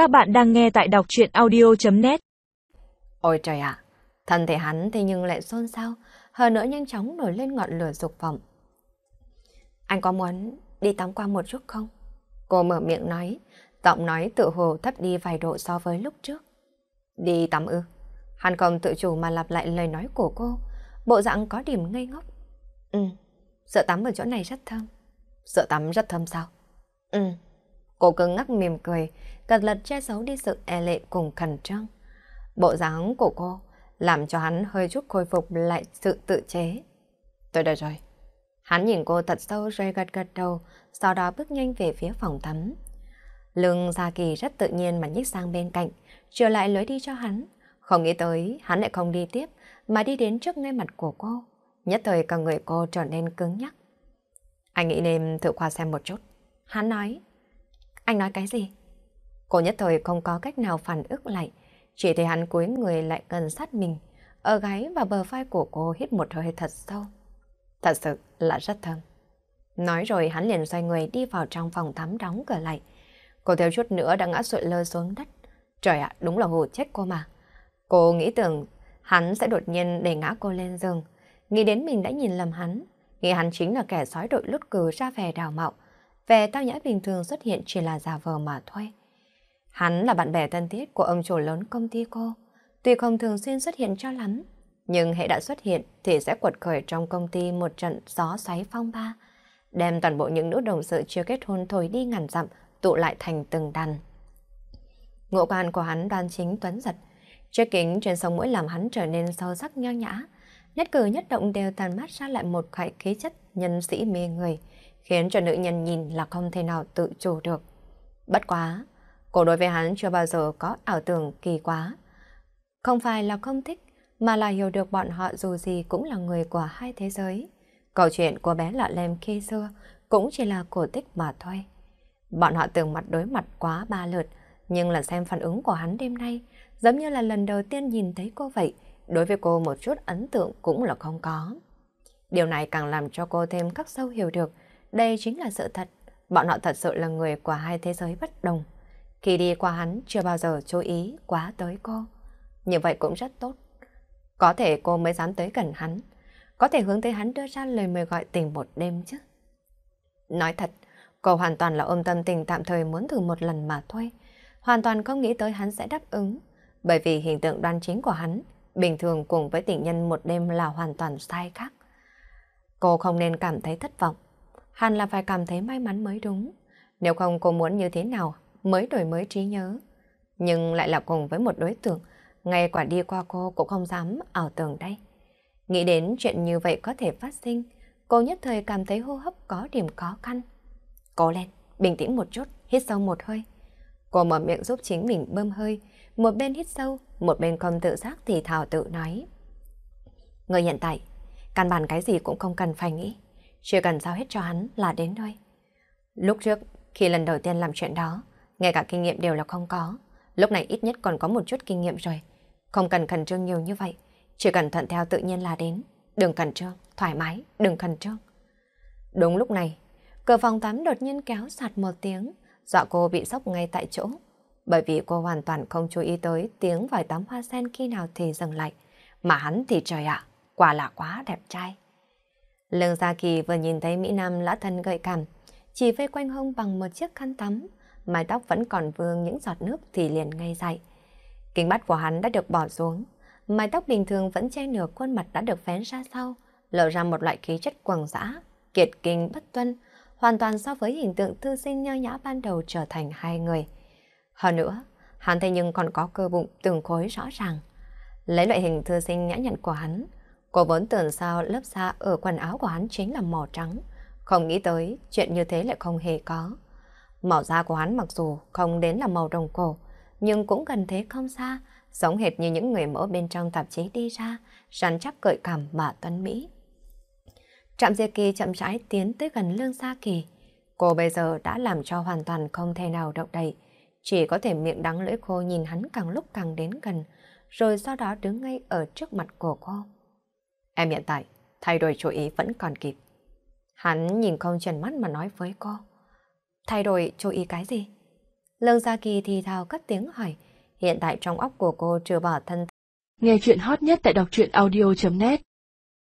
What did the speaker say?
Các bạn đang nghe tại đọc chuyện audio.net Ôi trời ạ, thân thể hắn thế nhưng lại xôn xao, hơn nữa nhanh chóng nổi lên ngọn lửa dục vọng. Anh có muốn đi tắm qua một chút không? Cô mở miệng nói, giọng nói tự hồ thấp đi vài độ so với lúc trước. Đi tắm ư? Hắn không tự chủ mà lặp lại lời nói của cô, bộ dạng có điểm ngây ngốc. Ừ, sợ tắm ở chỗ này rất thơm. Sợ tắm rất thơm sao? Ừ. Cô cứng ngắc mỉm cười, cật lật che giấu đi sự e lệ cùng khẩn trương. Bộ dáng của cô làm cho hắn hơi chút khôi phục lại sự tự chế. Tôi đã rồi. Hắn nhìn cô thật sâu rồi gật gật đầu, sau đó bước nhanh về phía phòng tắm. Lưng Gia Kỳ rất tự nhiên mà nhích sang bên cạnh, trở lại lối đi cho hắn. Không nghĩ tới, hắn lại không đi tiếp, mà đi đến trước ngay mặt của cô. Nhất thời cả người cô trở nên cứng nhắc. Anh nghĩ nên thử qua xem một chút. Hắn nói. Anh nói cái gì? Cô nhất thời không có cách nào phản ức lại, chỉ thấy hắn cúi người lại gần sát mình, ở gáy và bờ vai của cô hít một hơi thật sâu. Thật sự là rất thơm. Nói rồi hắn liền xoay người đi vào trong phòng tắm đóng cửa lại. Cô theo chút nữa đã ngã sụi lơ xuống đất. Trời ạ, đúng là hồ chết cô mà. Cô nghĩ tưởng hắn sẽ đột nhiên để ngã cô lên giường. Nghĩ đến mình đã nhìn lầm hắn. Nghĩ hắn chính là kẻ sói đội lút cừ ra vẻ đào mạo. Vẻ tao nhã bình thường xuất hiện chỉ là giả vờ mà thôi. Hắn là bạn bè thân thiết của ông chủ lớn công ty cô. Tuy không thường xuyên xuất hiện cho lắm, nhưng hệ đã xuất hiện thì sẽ quật khởi trong công ty một trận gió xoáy phong ba, đem toàn bộ những nữ đồng sự chưa kết hôn thổi đi ngàn dặm, tụ lại thành từng đàn. Ngộ quan của hắn đoan chính tuấn giật, chiếc kính trên sông mũi làm hắn trở nên sâu sắc nho nhã, nhất cử nhất động đều tàn mát ra lại một khải khí chất nhân sĩ mê người, khiến cho nữ nhân nhìn là không thể nào tự chủ được. Bất quá, cô đối với hắn chưa bao giờ có ảo tưởng kỳ quá. Không phải là không thích, mà là hiểu được bọn họ dù gì cũng là người của hai thế giới. Câu chuyện của bé lạ lem khi xưa cũng chỉ là cổ tích mà thôi. Bọn họ từng mặt đối mặt quá ba lượt, nhưng là xem phản ứng của hắn đêm nay, giống như là lần đầu tiên nhìn thấy cô vậy, đối với cô một chút ấn tượng cũng là không có. Điều này càng làm cho cô thêm khắc sâu hiểu được, đây chính là sự thật, bọn họ thật sự là người của hai thế giới bất đồng. Khi đi qua hắn chưa bao giờ chú ý quá tới cô. Như vậy cũng rất tốt. Có thể cô mới dám tới gần hắn, có thể hướng tới hắn đưa ra lời mời gọi tình một đêm chứ. Nói thật, cô hoàn toàn là ôm tâm tình tạm thời muốn thử một lần mà thôi. Hoàn toàn không nghĩ tới hắn sẽ đáp ứng, bởi vì hình tượng đoan chính của hắn bình thường cùng với tình nhân một đêm là hoàn toàn sai khác. Cô không nên cảm thấy thất vọng, hẳn là phải cảm thấy may mắn mới đúng. Nếu không cô muốn như thế nào mới đổi mới trí nhớ. Nhưng lại là cùng với một đối tượng, ngay quả đi qua cô cũng không dám ảo tưởng đây. Nghĩ đến chuyện như vậy có thể phát sinh, cô nhất thời cảm thấy hô hấp có điểm khó khăn. Cố lên, bình tĩnh một chút, hít sâu một hơi. Cô mở miệng giúp chính mình bơm hơi, một bên hít sâu, một bên không tự giác thì thảo tự nói. Người hiện tại, căn bản cái gì cũng không cần phải nghĩ, chưa cần giao hết cho hắn là đến thôi. Lúc trước, khi lần đầu tiên làm chuyện đó, ngay cả kinh nghiệm đều là không có. Lúc này ít nhất còn có một chút kinh nghiệm rồi. Không cần khẩn trương nhiều như vậy, chỉ cần thuận theo tự nhiên là đến. Đừng khẩn trương, thoải mái, đừng khẩn trương. Đúng lúc này, cửa phòng tắm đột nhiên kéo sạt một tiếng, dọa cô bị sốc ngay tại chỗ. Bởi vì cô hoàn toàn không chú ý tới tiếng vòi tắm hoa sen khi nào thì dừng lại. Mà hắn thì trời ạ, quả là quá đẹp trai. Lương Gia Kỳ vừa nhìn thấy Mỹ Nam lã thân gợi cảm, chỉ vây quanh hông bằng một chiếc khăn tắm, mái tóc vẫn còn vương những giọt nước thì liền ngay dậy. Kính mắt của hắn đã được bỏ xuống, mái tóc bình thường vẫn che nửa khuôn mặt đã được vén ra sau, lộ ra một loại khí chất quầng dã, kiệt kinh bất tuân, hoàn toàn so với hình tượng thư sinh nho nhã ban đầu trở thành hai người. Hơn nữa, hắn thế nhưng còn có cơ bụng từng khối rõ ràng. Lấy loại hình thư sinh nhã nhặn của hắn, cô vốn tưởng sao lớp da ở quần áo của hắn chính là màu trắng. Không nghĩ tới chuyện như thế lại không hề có. Màu da của hắn mặc dù không đến là màu đồng cổ, nhưng cũng gần thế không xa, giống hệt như những người mẫu bên trong tạp chí đi ra, rắn chắc cởi cảm mà tuấn Mỹ. Trạm Diệp Kỳ chậm rãi tiến tới gần Lương Sa Kỳ. Cô bây giờ đã làm cho hoàn toàn không thể nào động đậy, chỉ có thể miệng đắng lưỡi khô nhìn hắn càng lúc càng đến gần, rồi sau đó đứng ngay ở trước mặt của cô. Em hiện tại, thay đổi chú ý vẫn còn kịp. Hắn nhìn không trần mắt mà nói với cô. Thay đổi chú ý cái gì? Lương Gia Kỳ thì thào cất tiếng hỏi. Hiện tại trong óc của cô trừ bỏ thân. Nghe chuyện hot nhất tại đọc truyện audio.net